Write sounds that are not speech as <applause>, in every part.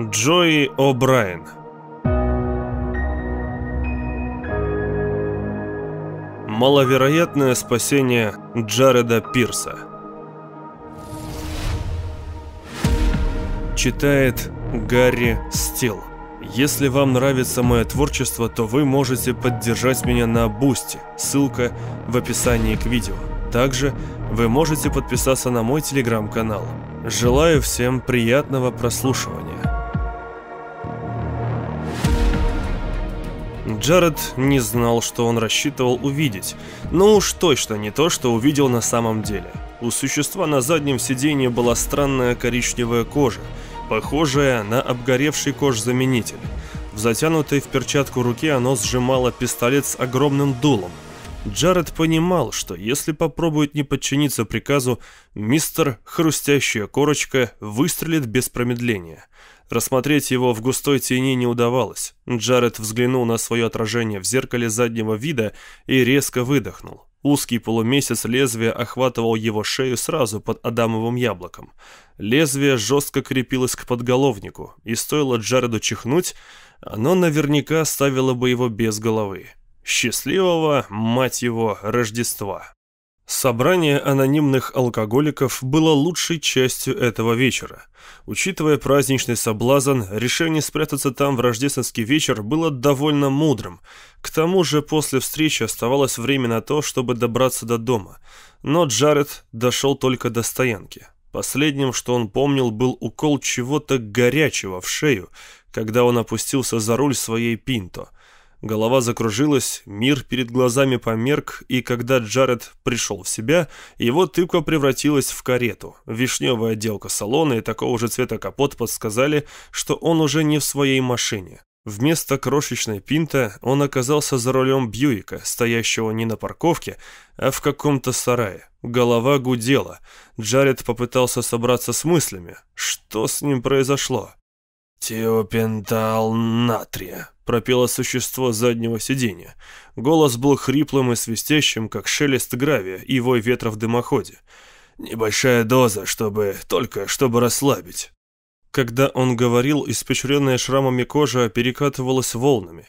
Джои О'Брайен Маловероятное спасение Джареда Пирса Читает Гарри Стил Если вам нравится мое творчество, то вы можете поддержать меня на Boosty, ссылка в описании к видео. Также вы можете подписаться на мой телеграм-канал. Желаю всем приятного прослушивания. Джаред не знал, что он рассчитывал увидеть, но уж точно не то, что увидел на самом деле. У существа на заднем сиденье была странная коричневая кожа, похожая на обгоревший кожзаменитель. В затянутой в перчатку руке оно сжимало пистолет с огромным дулом. Джаред понимал, что если попробует не подчиниться приказу, мистер «Хрустящая корочка» выстрелит без промедления. Рассмотреть его в густой тени не удавалось. Джаред взглянул на свое отражение в зеркале заднего вида и резко выдохнул. Узкий полумесяц лезвия охватывал его шею сразу под адамовым яблоком. Лезвие жестко крепилось к подголовнику, и стоило Джареду чихнуть, оно наверняка оставило бы его без головы. Счастливого, мать его, Рождества. Собрание анонимных алкоголиков было лучшей частью этого вечера. Учитывая праздничный соблазн, решение спрятаться там в рождественский вечер было довольно мудрым. К тому же после встречи оставалось время на то, чтобы добраться до дома. Но Джаред дошел только до стоянки. Последним, что он помнил, был укол чего-то горячего в шею, когда он опустился за руль своей «Пинто». Голова закружилась, мир перед глазами померк, и когда Джаред пришел в себя, его тыква превратилась в карету. Вишневая отделка салона и такого же цвета капот подсказали, что он уже не в своей машине. Вместо крошечной пинта он оказался за рулем Бьюика, стоящего не на парковке, а в каком-то сарае. Голова гудела. Джаред попытался собраться с мыслями. Что с ним произошло? «Теопентал натрия», — пропело существо заднего сиденья. Голос был хриплым и свистящим, как шелест гравия и вой ветра в дымоходе. «Небольшая доза, чтобы... только чтобы расслабить». Когда он говорил, испечренная шрамами кожа перекатывалась волнами.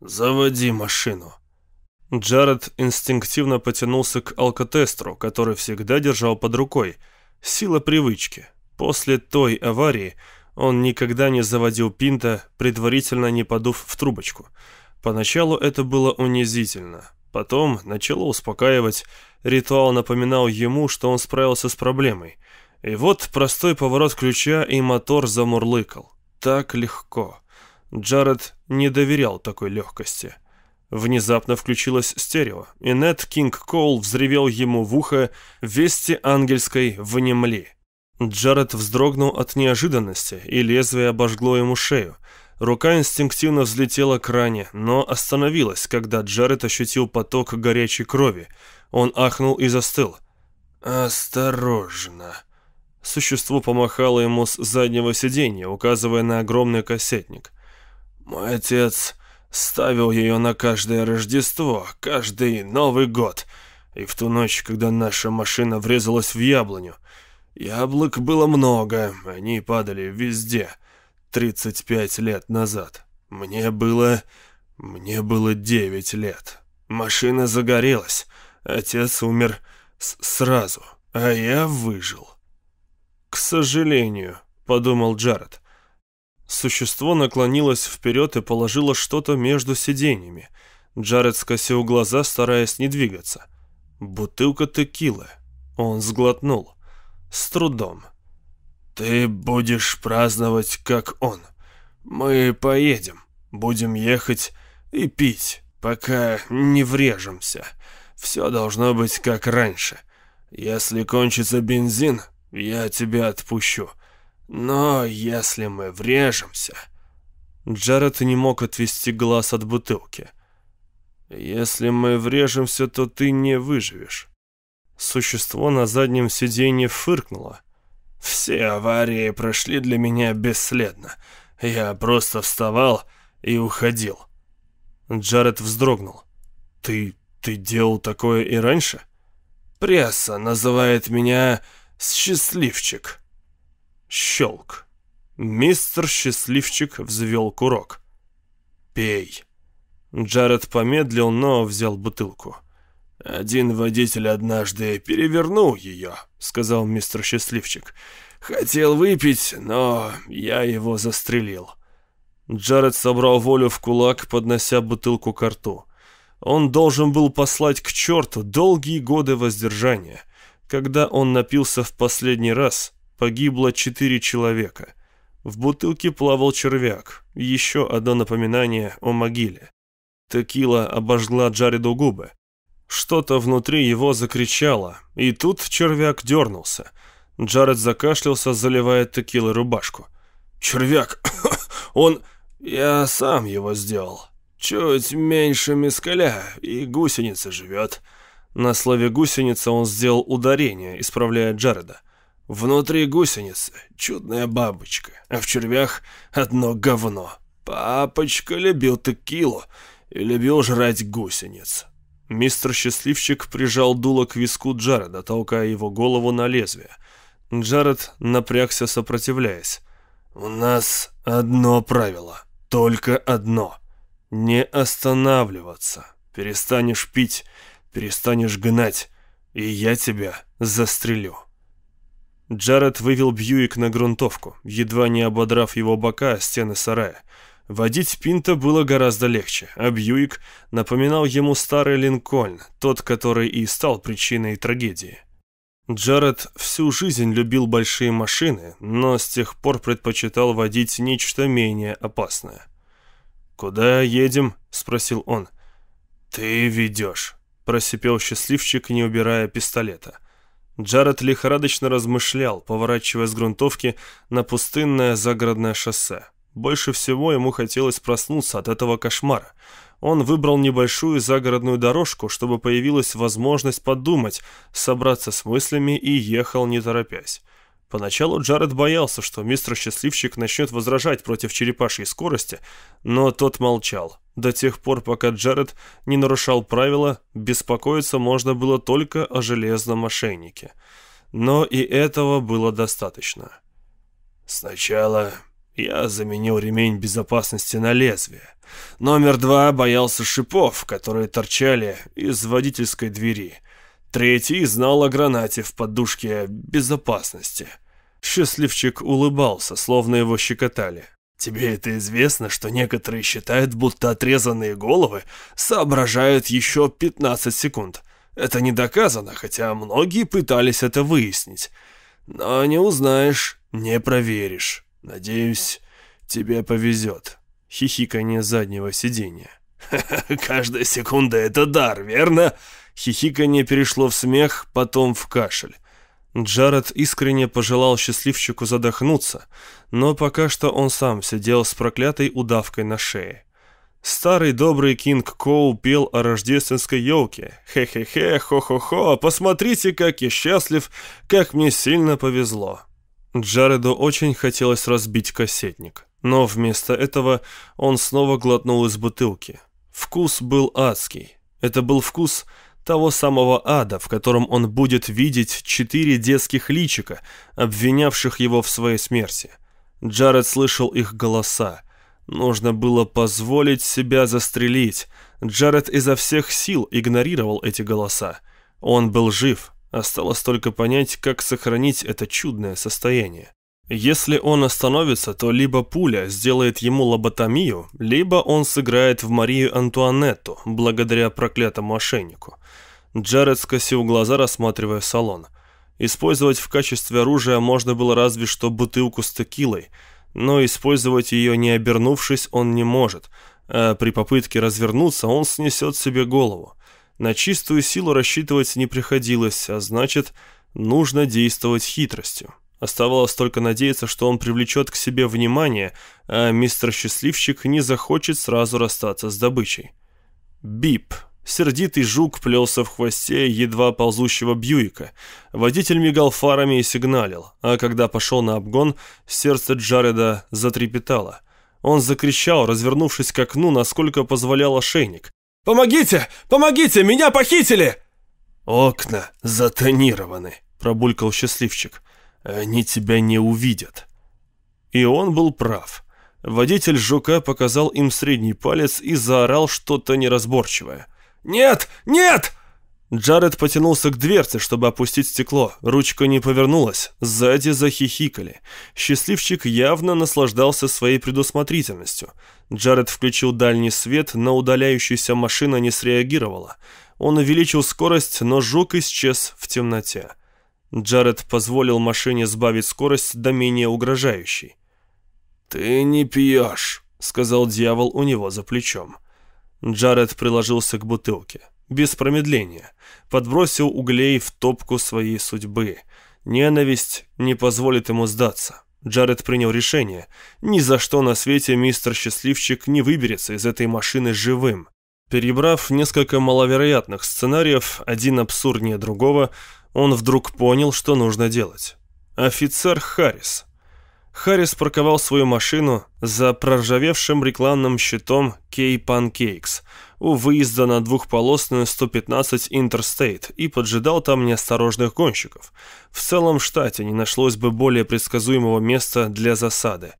«Заводи машину». Джаред инстинктивно потянулся к алкотестеру, который всегда держал под рукой. Сила привычки. После той аварии он никогда не заводил пинта, предварительно не подув в трубочку. Поначалу это было унизительно. Потом начало успокаивать. Ритуал напоминал ему, что он справился с проблемой. И вот простой поворот ключа, и мотор замурлыкал. Так легко. Джаред не доверял такой легкости. Внезапно включилось стерео, и Нед Кинг Коул взревел ему в ухо «Вести ангельской внемли». Джаред вздрогнул от неожиданности, и лезвие обожгло ему шею. Рука инстинктивно взлетела к ране, но остановилась, когда Джаред ощутил поток горячей крови. Он ахнул и застыл. «Осторожно!» Существо помахало ему с заднего сиденья, указывая на огромный кассетник. «Мой отец ставил ее на каждое Рождество, каждый Новый год, и в ту ночь, когда наша машина врезалась в яблоню, Яблок было много, они падали везде. 35 лет назад. Мне было... мне было 9 лет. Машина загорелась. Отец умер сразу, а я выжил. «К сожалению», — подумал Джаред. Существо наклонилось вперед и положило что-то между сиденьями. Джаред скосил глаза, стараясь не двигаться. Бутылка текилы. Он сглотнул с трудом. «Ты будешь праздновать, как он. Мы поедем, будем ехать и пить, пока не врежемся. Все должно быть как раньше. Если кончится бензин, я тебя отпущу. Но если мы врежемся...» Джаред не мог отвести глаз от бутылки. «Если мы врежемся, то ты не выживешь». Существо на заднем сиденье фыркнуло. «Все аварии прошли для меня бесследно. Я просто вставал и уходил». Джаред вздрогнул. «Ты... ты делал такое и раньше?» «Пресса называет меня «счастливчик». Щелк. Мистер Счастливчик взвел курок. «Пей». Джаред помедлил, но взял бутылку. «Один водитель однажды перевернул ее», — сказал мистер Счастливчик. «Хотел выпить, но я его застрелил». Джаред собрал волю в кулак, поднося бутылку к рту. Он должен был послать к черту долгие годы воздержания. Когда он напился в последний раз, погибло четыре человека. В бутылке плавал червяк, еще одно напоминание о могиле. Текила обожгла Джареду губы. Что-то внутри его закричало, и тут червяк дернулся. Джаред закашлялся, заливая текилой рубашку. «Червяк! <coughs> Он... Я сам его сделал. Чуть меньше мискаля, и гусеница живет». На слове «гусеница» он сделал ударение, исправляя Джареда. «Внутри гусеницы чудная бабочка, а в червях одно говно. Папочка любил текилу и любил жрать гусениц». Мистер Счастливчик прижал дуло к виску Джареда, толкая его голову на лезвие. Джаред напрягся, сопротивляясь. «У нас одно правило, только одно. Не останавливаться. Перестанешь пить, перестанешь гнать, и я тебя застрелю». Джаред вывел Бьюик на грунтовку, едва не ободрав его бока о стены сарая. Водить Пинта было гораздо легче, а Бьюик напоминал ему старый Линкольн, тот, который и стал причиной трагедии. Джаред всю жизнь любил большие машины, но с тех пор предпочитал водить нечто менее опасное. «Куда едем?» — спросил он. «Ты ведешь», — просипел счастливчик, не убирая пистолета. Джаред лихорадочно размышлял, поворачивая с грунтовки на пустынное загородное шоссе. Больше всего ему хотелось проснуться от этого кошмара. Он выбрал небольшую загородную дорожку, чтобы появилась возможность подумать, собраться с мыслями и ехал не торопясь. Поначалу Джаред боялся, что мистер Счастливчик начнет возражать против черепашьей скорости, но тот молчал. До тех пор, пока Джаред не нарушал правила, беспокоиться можно было только о железном мошеннике. Но и этого было достаточно. «Сначала я заменил ремень безопасности на лезвие. Номер два боялся шипов, которые торчали из водительской двери. Третий знал о гранате в подушке безопасности. Счастливчик улыбался, словно его щекотали. «Тебе это известно, что некоторые считают, будто отрезанные головы соображают еще 15 секунд. Это не доказано, хотя многие пытались это выяснить. Но не узнаешь, не проверишь». Надеюсь, тебе повезет. Хихиканье заднего сиденья. <laughs> «Каждая секунда — это дар, верно?» Хихиканье перешло в смех, потом в кашель. Джаред искренне пожелал счастливчику задохнуться, но пока что он сам сидел с проклятой удавкой на шее. Старый добрый Кинг Коу пел о рождественской елке. «Хе-хе-хе, хо-хо-хо, посмотрите, как я счастлив, как мне сильно повезло». Джареду очень хотелось разбить кассетник, но вместо этого он снова глотнул из бутылки. Вкус был адский. Это был вкус того самого ада, в котором он будет видеть четыре детских личика, обвинявших его в своей смерти. Джаред слышал их голоса. Нужно было позволить себя застрелить. Джаред изо всех сил игнорировал эти голоса. Он был жив, Осталось только понять, как сохранить это чудное состояние. Если он остановится, то либо пуля сделает ему лоботомию, либо он сыграет в Марию Антуанетту, благодаря проклятому мошеннику. Джаред скосил глаза, рассматривая салон. Использовать в качестве оружия можно было разве что бутылку с текилой, но использовать ее не обернувшись он не может, а при попытке развернуться он снесет себе голову. На чистую силу рассчитывать не приходилось, а значит, нужно действовать хитростью. Оставалось только надеяться, что он привлечет к себе внимание, а мистер Счастливчик не захочет сразу расстаться с добычей. Бип. Сердитый жук плелся в хвосте едва ползущего Бьюика. Водитель мигал фарами и сигналил, а когда пошел на обгон, сердце Джареда затрепетало. Он закричал, развернувшись к окну, насколько позволял ошейник. «Помогите! Помогите! Меня похитили!» «Окна затонированы», — пробулькал счастливчик. «Они тебя не увидят». И он был прав. Водитель жука показал им средний палец и заорал что-то неразборчивое. «Нет! Нет!» Джаред потянулся к дверце, чтобы опустить стекло. Ручка не повернулась. Сзади захихикали. Счастливчик явно наслаждался своей предусмотрительностью. Джаред включил дальний свет, но удаляющаяся машина не среагировала. Он увеличил скорость, но жук исчез в темноте. Джаред позволил машине сбавить скорость до менее угрожающей. «Ты не пьешь», — сказал дьявол у него за плечом. Джаред приложился к бутылке без промедления, подбросил углей в топку своей судьбы. Ненависть не позволит ему сдаться. Джаред принял решение. Ни за что на свете мистер Счастливчик не выберется из этой машины живым. Перебрав несколько маловероятных сценариев, один абсурднее другого, он вдруг понял, что нужно делать. Офицер Харрис. Харрис парковал свою машину за проржавевшим рекламным щитом K-Pancakes – у выезда на двухполосную 115 Interstate и поджидал там неосторожных гонщиков. В целом штате не нашлось бы более предсказуемого места для засады.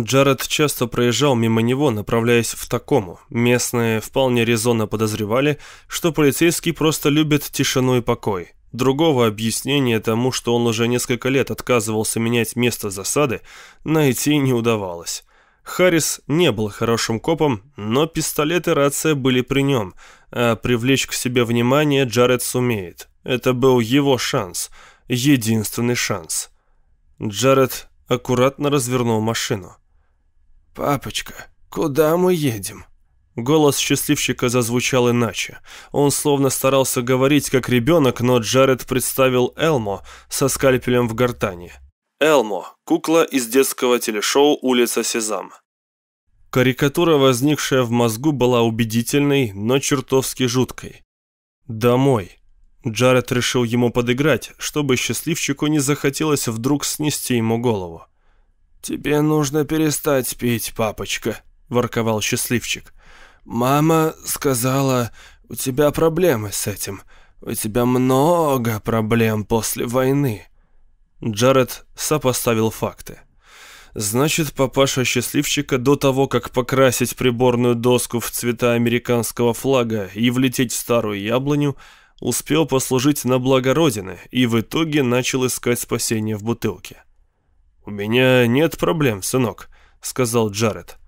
Джаред часто проезжал мимо него, направляясь в такому. Местные вполне резонно подозревали, что полицейский просто любит тишину и покой. Другого объяснения тому, что он уже несколько лет отказывался менять место засады, найти не удавалось. Харрис не был хорошим копом, но пистолет и рация были при нем, а привлечь к себе внимание Джаред сумеет. Это был его шанс, единственный шанс. Джаред аккуратно развернул машину. «Папочка, куда мы едем?» Голос счастливчика зазвучал иначе. Он словно старался говорить как ребенок, но Джаред представил Элмо со скальпелем в гортани. Элмо, кукла из детского телешоу «Улица Сезам». Карикатура, возникшая в мозгу, была убедительной, но чертовски жуткой. «Домой». Джаред решил ему подыграть, чтобы счастливчику не захотелось вдруг снести ему голову. «Тебе нужно перестать пить, папочка», — ворковал счастливчик. «Мама сказала, у тебя проблемы с этим. У тебя много проблем после войны». Джаред сопоставил факты. Значит, папаша счастливчика до того, как покрасить приборную доску в цвета американского флага и влететь в старую яблоню, успел послужить на благо Родины и в итоге начал искать спасение в бутылке. «У меня нет проблем, сынок», — сказал Джаред.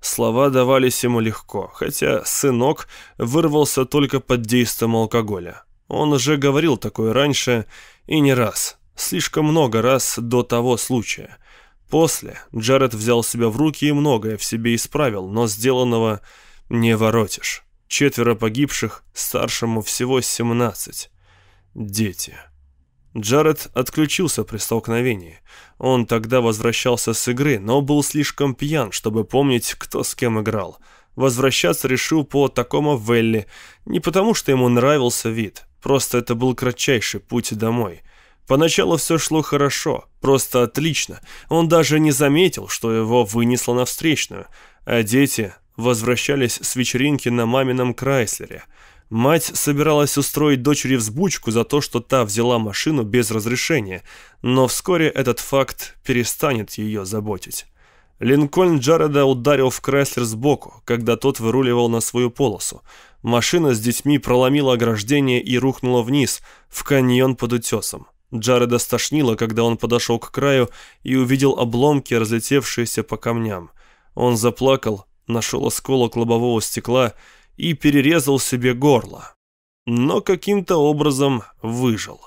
Слова давались ему легко, хотя «сынок» вырвался только под действием алкоголя. Он уже говорил такое раньше и не раз слишком много раз до того случая. После Джаред взял себя в руки и многое в себе исправил, но сделанного не воротишь. Четверо погибших, старшему всего 17. Дети. Джаред отключился при столкновении. Он тогда возвращался с игры, но был слишком пьян, чтобы помнить, кто с кем играл. Возвращаться решил по такому Велли, не потому что ему нравился вид, просто это был кратчайший путь домой. Поначалу все шло хорошо, просто отлично. Он даже не заметил, что его вынесло на встречную, а дети возвращались с вечеринки на мамином Крайслере. Мать собиралась устроить дочери взбучку за то, что та взяла машину без разрешения, но вскоре этот факт перестанет ее заботить. Линкольн Джареда ударил в Крайслер сбоку, когда тот выруливал на свою полосу. Машина с детьми проломила ограждение и рухнула вниз, в каньон под утесом. Джареда стошнило, когда он подошел к краю и увидел обломки, разлетевшиеся по камням. Он заплакал, нашел осколок лобового стекла и перерезал себе горло. Но каким-то образом выжил.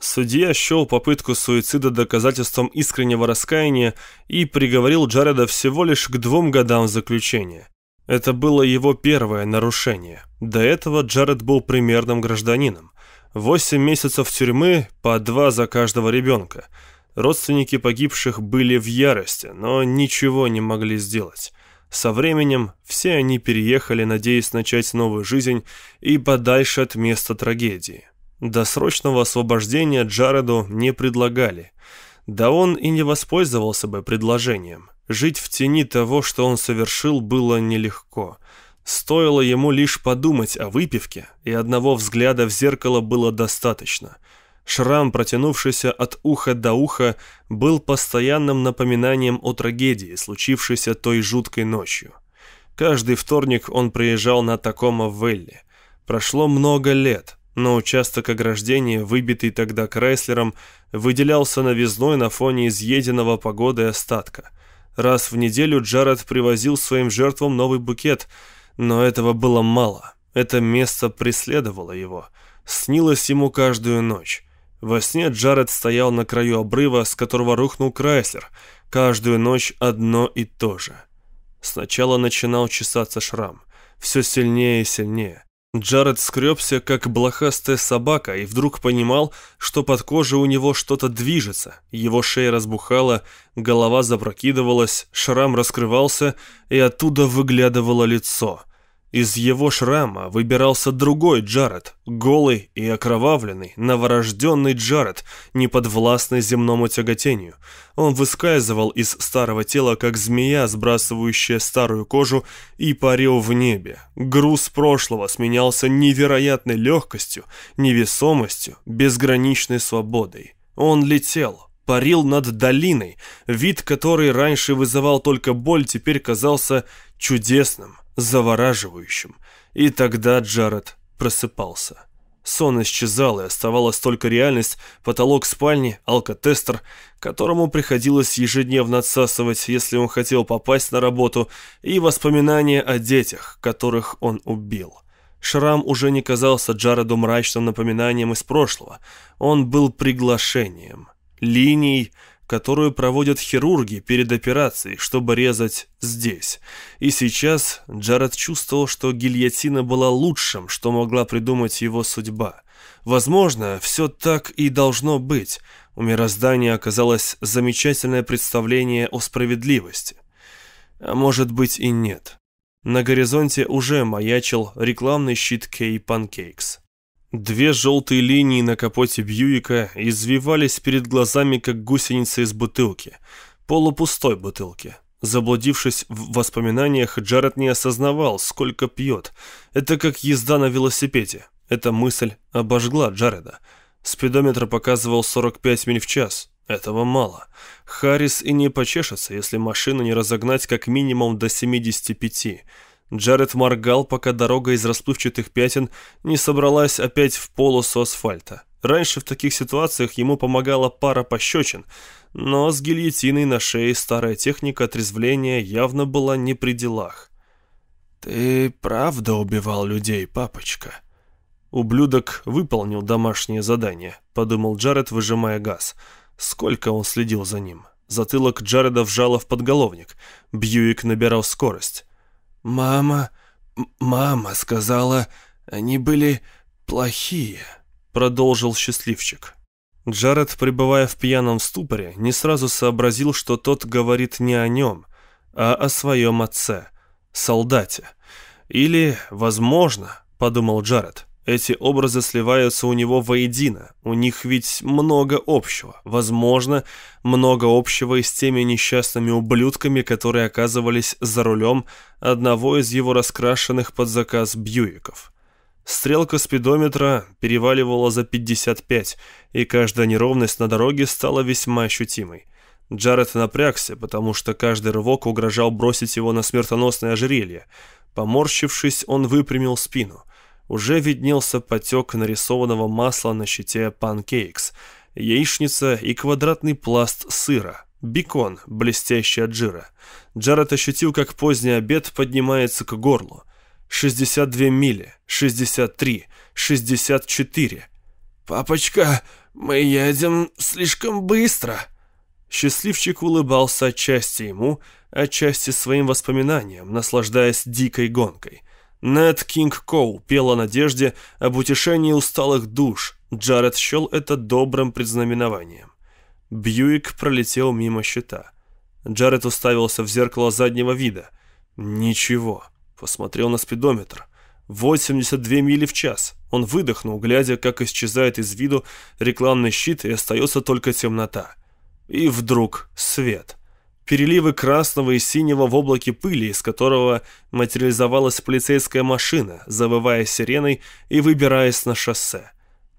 Судья счел попытку суицида доказательством искреннего раскаяния и приговорил Джареда всего лишь к двум годам заключения. Это было его первое нарушение. До этого Джаред был примерным гражданином. Восемь месяцев тюрьмы, по два за каждого ребенка. Родственники погибших были в ярости, но ничего не могли сделать. Со временем все они переехали, надеясь начать новую жизнь и подальше от места трагедии. Досрочного освобождения Джареду не предлагали. Да он и не воспользовался бы предложением. Жить в тени того, что он совершил, было нелегко – Стоило ему лишь подумать о выпивке, и одного взгляда в зеркало было достаточно. Шрам, протянувшийся от уха до уха, был постоянным напоминанием о трагедии, случившейся той жуткой ночью. Каждый вторник он приезжал на Такома в Велли. Прошло много лет, но участок ограждения, выбитый тогда Крайслером, выделялся новизной на фоне изъеденного погодой остатка. Раз в неделю Джаред привозил своим жертвам новый букет, но этого было мало. Это место преследовало его, снилось ему каждую ночь. Во сне Джаред стоял на краю обрыва, с которого рухнул Крайслер. Каждую ночь одно и то же. Сначала начинал чесаться шрам. Все сильнее и сильнее. Джаред скребся, как блохастая собака, и вдруг понимал, что под кожей у него что-то движется. Его шея разбухала, голова запрокидывалась, шрам раскрывался, и оттуда выглядывало лицо. Из его шрама выбирался другой Джаред, голый и окровавленный, новорожденный Джаред, неподвластный земному тяготению. Он выскальзывал из старого тела, как змея, сбрасывающая старую кожу, и парил в небе. Груз прошлого сменялся невероятной легкостью, невесомостью, безграничной свободой. Он летел, парил над долиной, вид которой раньше вызывал только боль, теперь казался чудесным завораживающим. И тогда Джаред просыпался. Сон исчезал, и оставалась только реальность, потолок спальни, алкотестер, которому приходилось ежедневно отсасывать, если он хотел попасть на работу, и воспоминания о детях, которых он убил. Шрам уже не казался Джареду мрачным напоминанием из прошлого. Он был приглашением, линией, которую проводят хирурги перед операцией, чтобы резать здесь. И сейчас Джаред чувствовал, что гильотина была лучшим, что могла придумать его судьба. Возможно, все так и должно быть. У мироздания оказалось замечательное представление о справедливости. А может быть и нет. На горизонте уже маячил рекламный щит Кей Панкейкс. Две желтые линии на капоте Бьюика извивались перед глазами, как гусеницы из бутылки. Полупустой бутылки. Заблудившись в воспоминаниях, Джаред не осознавал, сколько пьет. Это как езда на велосипеде. Эта мысль обожгла Джареда. Спидометр показывал 45 миль в час. Этого мало. Харрис и не почешется, если машину не разогнать как минимум до 75. Джаред моргал, пока дорога из расплывчатых пятен не собралась опять в полосу асфальта. Раньше в таких ситуациях ему помогала пара пощечин, но с гильотиной на шее старая техника отрезвления явно была не при делах. «Ты правда убивал людей, папочка?» «Ублюдок выполнил домашнее задание», — подумал Джаред, выжимая газ. Сколько он следил за ним. Затылок Джареда вжало в подголовник. Бьюик набирал скорость. «Мама... мама сказала, они были плохие», — продолжил счастливчик. Джаред, пребывая в пьяном ступоре, не сразу сообразил, что тот говорит не о нем, а о своем отце, солдате. Или, возможно, подумал Джаред, эти образы сливаются у него воедино. У них ведь много общего. Возможно, много общего и с теми несчастными ублюдками, которые оказывались за рулем одного из его раскрашенных под заказ Бьюиков. Стрелка спидометра переваливала за 55, и каждая неровность на дороге стала весьма ощутимой. Джаред напрягся, потому что каждый рывок угрожал бросить его на смертоносное ожерелье. Поморщившись, он выпрямил спину уже виднелся потек нарисованного масла на щите панкейкс, яичница и квадратный пласт сыра, бекон, блестящий от жира. Джаред ощутил, как поздний обед поднимается к горлу. 62 мили, 63, 64. «Папочка, мы едем слишком быстро!» Счастливчик улыбался отчасти ему, отчасти своим воспоминаниям, наслаждаясь дикой гонкой. Нед Кинг Коу пел о надежде, об утешении усталых душ. Джаред счел это добрым предзнаменованием. Бьюик пролетел мимо щита. Джаред уставился в зеркало заднего вида. Ничего. Посмотрел на спидометр. 82 мили в час. Он выдохнул, глядя, как исчезает из виду рекламный щит и остается только темнота. И вдруг свет переливы красного и синего в облаке пыли, из которого материализовалась полицейская машина, завывая сиреной и выбираясь на шоссе.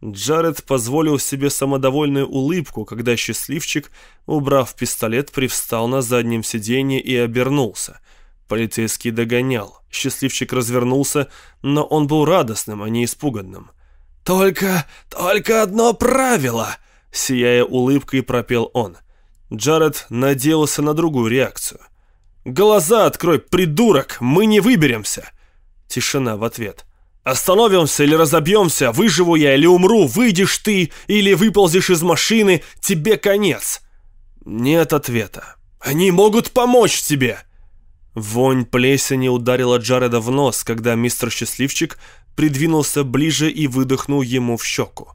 Джаред позволил себе самодовольную улыбку, когда счастливчик, убрав пистолет, привстал на заднем сиденье и обернулся. Полицейский догонял. Счастливчик развернулся, но он был радостным, а не испуганным. «Только, только одно правило!» Сияя улыбкой, пропел он. Джаред надеялся на другую реакцию. «Глаза открой, придурок! Мы не выберемся!» Тишина в ответ. Остановимся или разобьемся, выживу я или умру, выйдешь ты или выползешь из машины, тебе конец. Нет ответа. Они могут помочь тебе. Вонь плесени ударила Джареда в нос, когда мистер Счастливчик придвинулся ближе и выдохнул ему в щеку.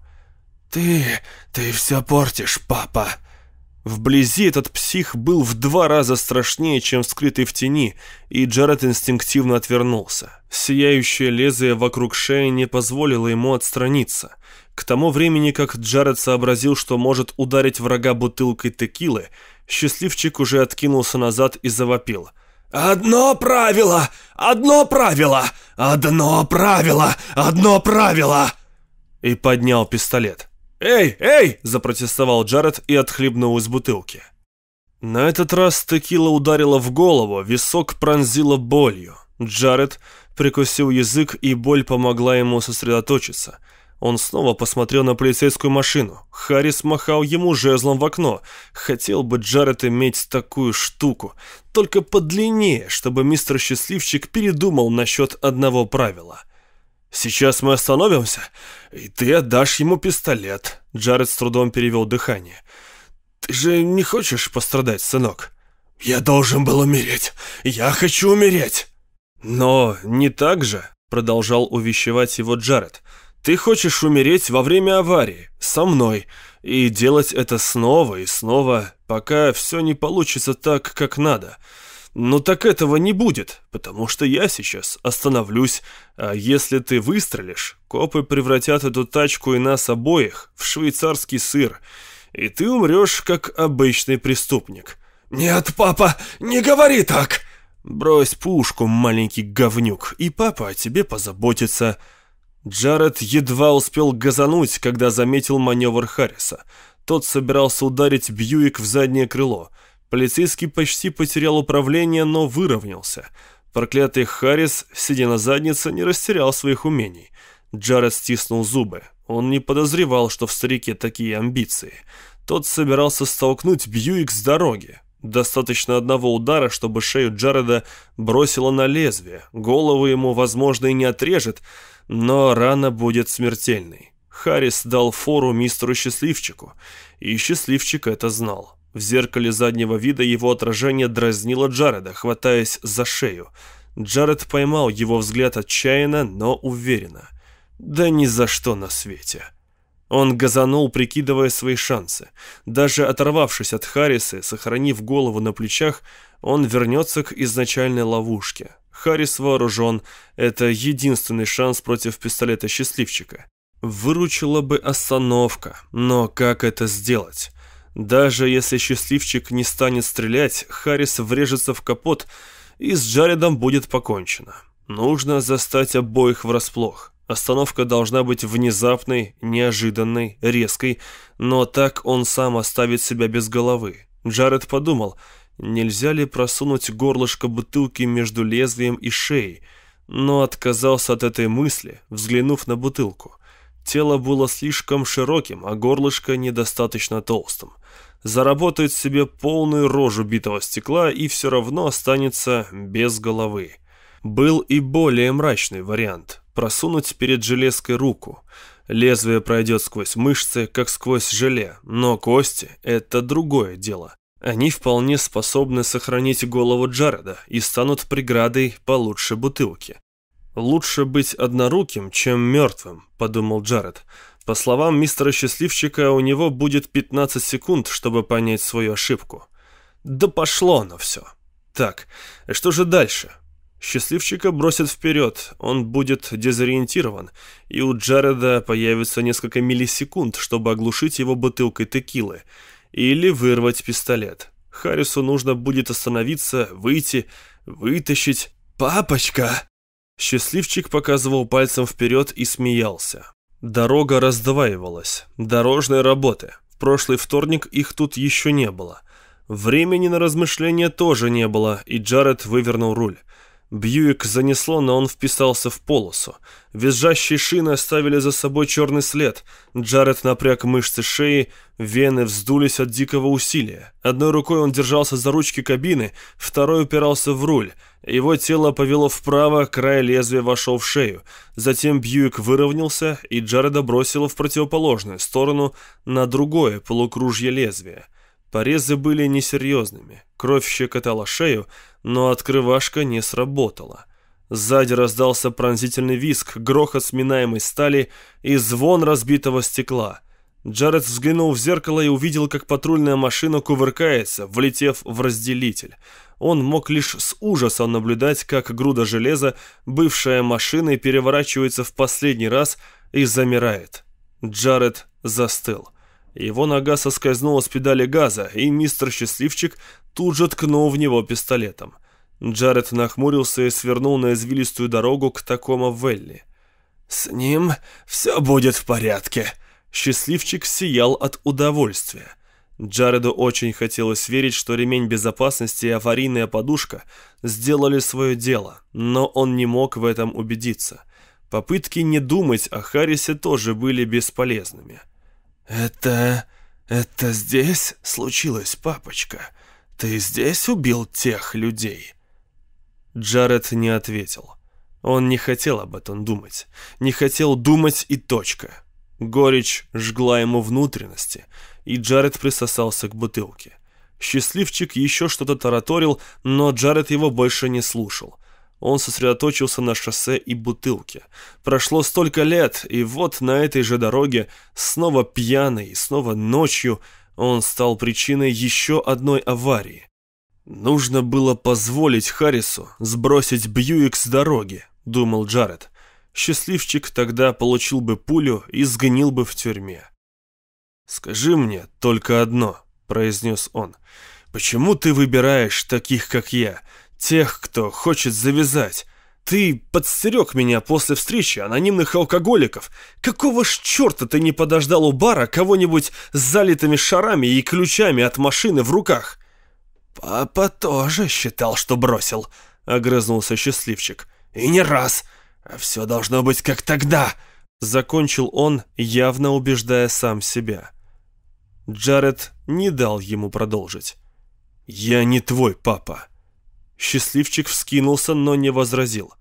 «Ты... ты все портишь, папа!» Вблизи этот псих был в два раза страшнее, чем скрытый в тени, и Джаред инстинктивно отвернулся. Сияющее лезвие вокруг шеи не позволило ему отстраниться. К тому времени, как Джаред сообразил, что может ударить врага бутылкой текилы, счастливчик уже откинулся назад и завопил. «Одно правило! Одно правило! Одно правило! Одно правило!» И поднял пистолет. «Эй, эй!» – запротестовал Джаред и отхлебнул из бутылки. На этот раз текила ударила в голову, висок пронзила болью. Джаред прикусил язык, и боль помогла ему сосредоточиться. Он снова посмотрел на полицейскую машину. Харрис махал ему жезлом в окно. Хотел бы Джаред иметь такую штуку, только подлиннее, чтобы мистер Счастливчик передумал насчет одного правила – «Сейчас мы остановимся, и ты отдашь ему пистолет». Джаред с трудом перевел дыхание. «Ты же не хочешь пострадать, сынок?» «Я должен был умереть. Я хочу умереть!» «Но не так же», — продолжал увещевать его Джаред. «Ты хочешь умереть во время аварии, со мной, и делать это снова и снова, пока все не получится так, как надо. «Ну так этого не будет, потому что я сейчас остановлюсь, а если ты выстрелишь, копы превратят эту тачку и нас обоих в швейцарский сыр, и ты умрешь как обычный преступник». «Нет, папа, не говори так!» «Брось пушку, маленький говнюк, и папа о тебе позаботится». Джаред едва успел газануть, когда заметил маневр Харриса. Тот собирался ударить Бьюик в заднее крыло – Полицейский почти потерял управление, но выровнялся. Проклятый Харрис, сидя на заднице, не растерял своих умений. Джаред стиснул зубы. Он не подозревал, что в старике такие амбиции. Тот собирался столкнуть Бьюик с дороги. Достаточно одного удара, чтобы шею Джареда бросило на лезвие. Голову ему, возможно, и не отрежет, но рана будет смертельной. Харрис дал фору мистеру Счастливчику, и Счастливчик это знал. В зеркале заднего вида его отражение дразнило Джареда, хватаясь за шею. Джаред поймал его взгляд отчаянно, но уверенно. Да ни за что на свете. Он газанул, прикидывая свои шансы. Даже оторвавшись от Харриса, сохранив голову на плечах, он вернется к изначальной ловушке. Харрис вооружен. Это единственный шанс против пистолета счастливчика. Выручила бы остановка, но как это сделать? Даже если счастливчик не станет стрелять, Харрис врежется в капот, и с Джаредом будет покончено. Нужно застать обоих врасплох. Остановка должна быть внезапной, неожиданной, резкой, но так он сам оставит себя без головы. Джаред подумал, нельзя ли просунуть горлышко бутылки между лезвием и шеей, но отказался от этой мысли, взглянув на бутылку. Тело было слишком широким, а горлышко недостаточно толстым заработает себе полную рожу битого стекла и все равно останется без головы. Был и более мрачный вариант – просунуть перед железкой руку. Лезвие пройдет сквозь мышцы, как сквозь желе, но кости – это другое дело. Они вполне способны сохранить голову Джареда и станут преградой получше бутылки. «Лучше быть одноруким, чем мертвым», – подумал Джаред. По словам мистера Счастливчика, у него будет 15 секунд, чтобы понять свою ошибку. Да пошло оно все. Так, что же дальше? Счастливчика бросят вперед, он будет дезориентирован, и у Джареда появится несколько миллисекунд, чтобы оглушить его бутылкой текилы или вырвать пистолет. Харрису нужно будет остановиться, выйти, вытащить... «Папочка!» Счастливчик показывал пальцем вперед и смеялся. Дорога раздваивалась. Дорожной работы. В прошлый вторник их тут еще не было. Времени на размышления тоже не было, и Джаред вывернул руль. Бьюик занесло, но он вписался в полосу. Визжащие шины оставили за собой черный след. Джаред напряг мышцы шеи, вены вздулись от дикого усилия. Одной рукой он держался за ручки кабины, второй упирался в руль. Его тело повело вправо, край лезвия вошел в шею. Затем Бьюик выровнялся, и Джареда бросило в противоположную сторону на другое полукружье лезвия. Порезы были несерьезными. Кровь щекотала шею, но открывашка не сработала. Сзади раздался пронзительный визг, грохот сминаемой стали и звон разбитого стекла. Джаред взглянул в зеркало и увидел, как патрульная машина кувыркается, влетев в разделитель. Он мог лишь с ужасом наблюдать, как груда железа, бывшая машиной, переворачивается в последний раз и замирает. Джаред застыл. Его нога соскользнула с педали газа, и мистер Счастливчик тут же ткнул в него пистолетом. Джаред нахмурился и свернул на извилистую дорогу к такому Велли. «С ним все будет в порядке», Счастливчик сиял от удовольствия. Джареду очень хотелось верить, что ремень безопасности и аварийная подушка сделали свое дело, но он не мог в этом убедиться. Попытки не думать о Харрисе тоже были бесполезными. «Это... это здесь случилось, папочка? Ты здесь убил тех людей?» Джаред не ответил. Он не хотел об этом думать. Не хотел думать и точка. Горечь жгла ему внутренности, и Джаред присосался к бутылке. Счастливчик еще что-то тараторил, но Джаред его больше не слушал. Он сосредоточился на шоссе и бутылке. Прошло столько лет, и вот на этой же дороге, снова пьяный, снова ночью, он стал причиной еще одной аварии. «Нужно было позволить Харрису сбросить Бьюик с дороги», — думал Джаред. Счастливчик тогда получил бы пулю и сгнил бы в тюрьме. «Скажи мне только одно», — произнес он. «Почему ты выбираешь таких, как я, Тех, кто хочет завязать. Ты подстерег меня после встречи анонимных алкоголиков. Какого ж черта ты не подождал у бара кого-нибудь с залитыми шарами и ключами от машины в руках? Папа тоже считал, что бросил, огрызнулся счастливчик. И не раз. А все должно быть как тогда. Закончил он, явно убеждая сам себя. Джаред не дал ему продолжить. «Я не твой папа», Счастливчик вскинулся, но не возразил.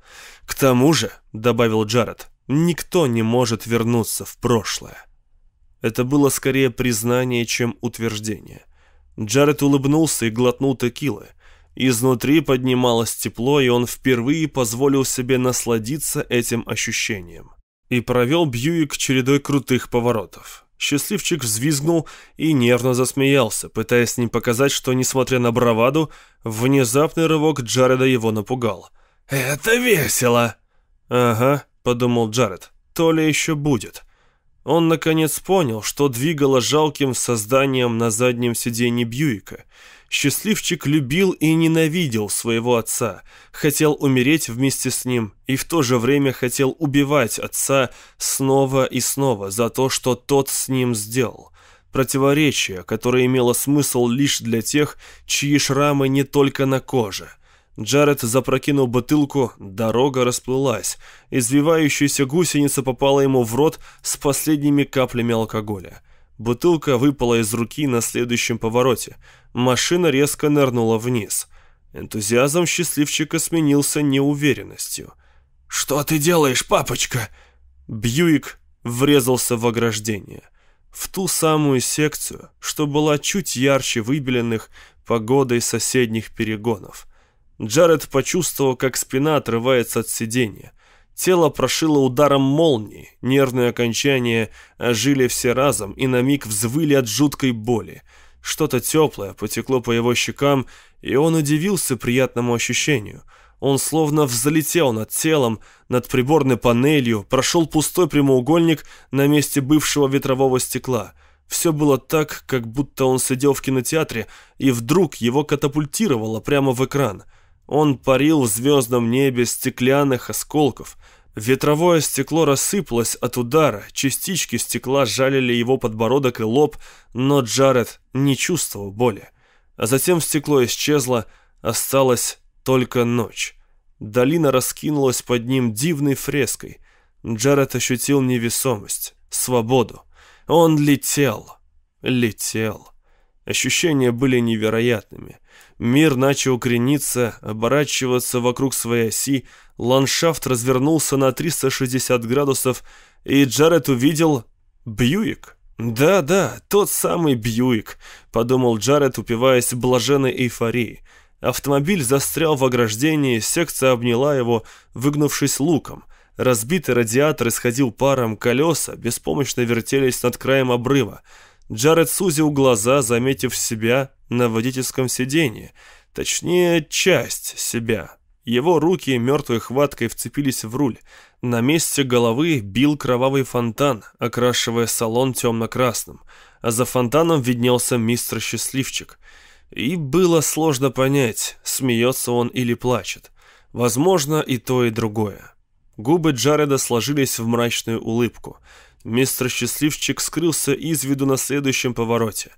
«К тому же», — добавил Джаред, — «никто не может вернуться в прошлое». Это было скорее признание, чем утверждение. Джаред улыбнулся и глотнул текилы. Изнутри поднималось тепло, и он впервые позволил себе насладиться этим ощущением. И провел Бьюик чередой крутых поворотов. Счастливчик взвизгнул и нервно засмеялся, пытаясь ним показать, что, несмотря на браваду, внезапный рывок Джареда его напугал. «Это весело!» «Ага», — подумал Джаред, — «то ли еще будет». Он, наконец, понял, что двигало жалким созданием на заднем сиденье Бьюика — Счастливчик любил и ненавидел своего отца, хотел умереть вместе с ним и в то же время хотел убивать отца снова и снова за то, что тот с ним сделал. Противоречие, которое имело смысл лишь для тех, чьи шрамы не только на коже. Джаред запрокинул бутылку, дорога расплылась. Извивающаяся гусеница попала ему в рот с последними каплями алкоголя. Бутылка выпала из руки на следующем повороте. Машина резко нырнула вниз. Энтузиазм счастливчика сменился неуверенностью. «Что ты делаешь, папочка?» Бьюик врезался в ограждение. В ту самую секцию, что была чуть ярче выбеленных погодой соседних перегонов. Джаред почувствовал, как спина отрывается от сиденья. Тело прошило ударом молнии, нервные окончания ожили все разом и на миг взвыли от жуткой боли. Что-то теплое потекло по его щекам, и он удивился приятному ощущению. Он словно взлетел над телом, над приборной панелью, прошел пустой прямоугольник на месте бывшего ветрового стекла. Все было так, как будто он сидел в кинотеатре, и вдруг его катапультировало прямо в экран. Он парил в звездном небе стеклянных осколков, Ветровое стекло рассыпалось от удара, частички стекла жалили его подбородок и лоб, но Джаред не чувствовал боли. А затем стекло исчезло, осталась только ночь. Долина раскинулась под ним дивной фреской. Джаред ощутил невесомость, свободу. Он летел, летел. Ощущения были невероятными. Мир начал крениться, оборачиваться вокруг своей оси, ландшафт развернулся на 360 градусов, и Джаред увидел Бьюик. «Да-да, тот самый Бьюик», — подумал Джаред, упиваясь блаженной эйфорией. Автомобиль застрял в ограждении, секция обняла его, выгнувшись луком. Разбитый радиатор исходил паром, колеса беспомощно вертелись над краем обрыва. Джаред сузил глаза, заметив себя на водительском сиденье. Точнее, часть себя. Его руки мертвой хваткой вцепились в руль. На месте головы бил кровавый фонтан, окрашивая салон темно-красным. А за фонтаном виднелся мистер Счастливчик. И было сложно понять, смеется он или плачет. Возможно, и то, и другое. Губы Джареда сложились в мрачную улыбку. Мистер Счастливчик скрылся из виду на следующем повороте.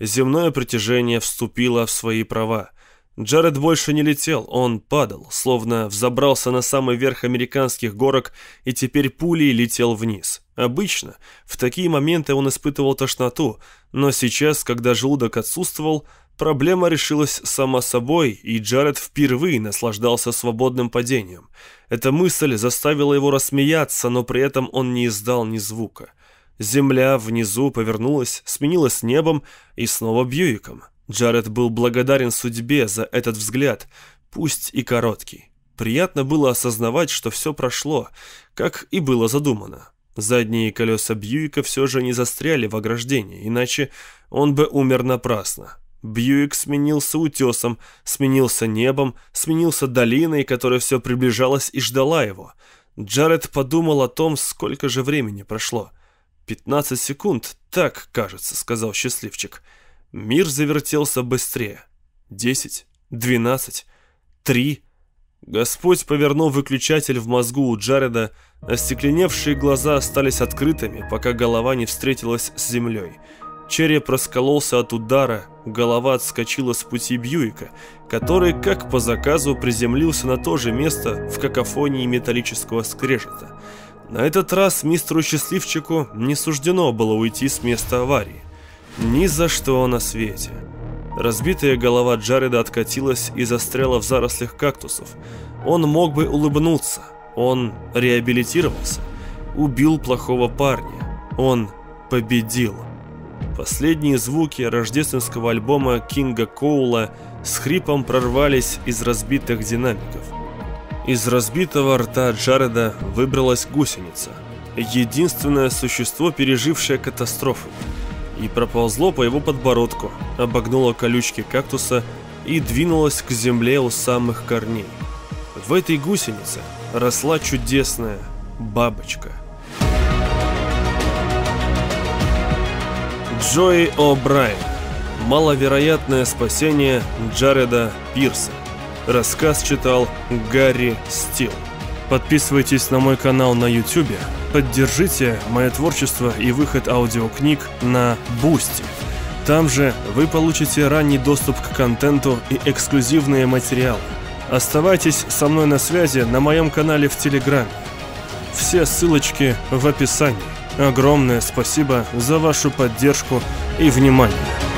Земное притяжение вступило в свои права. Джаред больше не летел, он падал, словно взобрался на самый верх американских горок и теперь пулей летел вниз. Обычно в такие моменты он испытывал тошноту, но сейчас, когда желудок отсутствовал, Проблема решилась сама собой, и Джаред впервые наслаждался свободным падением. Эта мысль заставила его рассмеяться, но при этом он не издал ни звука. Земля внизу повернулась, сменилась небом и снова Бьюиком. Джаред был благодарен судьбе за этот взгляд, пусть и короткий. Приятно было осознавать, что все прошло, как и было задумано. Задние колеса Бьюика все же не застряли в ограждении, иначе он бы умер напрасно. Бьюик сменился утесом, сменился небом, сменился долиной, которая все приближалась и ждала его. Джаред подумал о том, сколько же времени прошло. «Пятнадцать секунд, так, кажется», — сказал счастливчик. Мир завертелся быстрее. Десять, двенадцать, три. Господь повернул выключатель в мозгу у Джареда, остекленевшие глаза остались открытыми, пока голова не встретилась с землей. Череп раскололся от удара, голова отскочила с пути Бьюика, который, как по заказу, приземлился на то же место в какофонии металлического скрежета. На этот раз мистеру Счастливчику не суждено было уйти с места аварии. Ни за что на свете. Разбитая голова Джареда откатилась и застряла в зарослях кактусов. Он мог бы улыбнуться. Он реабилитировался. Убил плохого парня. Он победил. Последние звуки рождественского альбома Кинга Коула с хрипом прорвались из разбитых динамиков. Из разбитого рта Джареда выбралась гусеница, единственное существо, пережившее катастрофу, и проползло по его подбородку, обогнуло колючки кактуса и двинулось к земле у самых корней. В этой гусенице росла чудесная бабочка. Джои О'Брайен. Маловероятное спасение Джареда Пирса. Рассказ читал Гарри Стил. Подписывайтесь на мой канал на YouTube, поддержите мое творчество и выход аудиокниг на Boosty. Там же вы получите ранний доступ к контенту и эксклюзивные материалы. Оставайтесь со мной на связи на моем канале в Телеграме. Все ссылочки в описании. Огромное спасибо за вашу поддержку и внимание.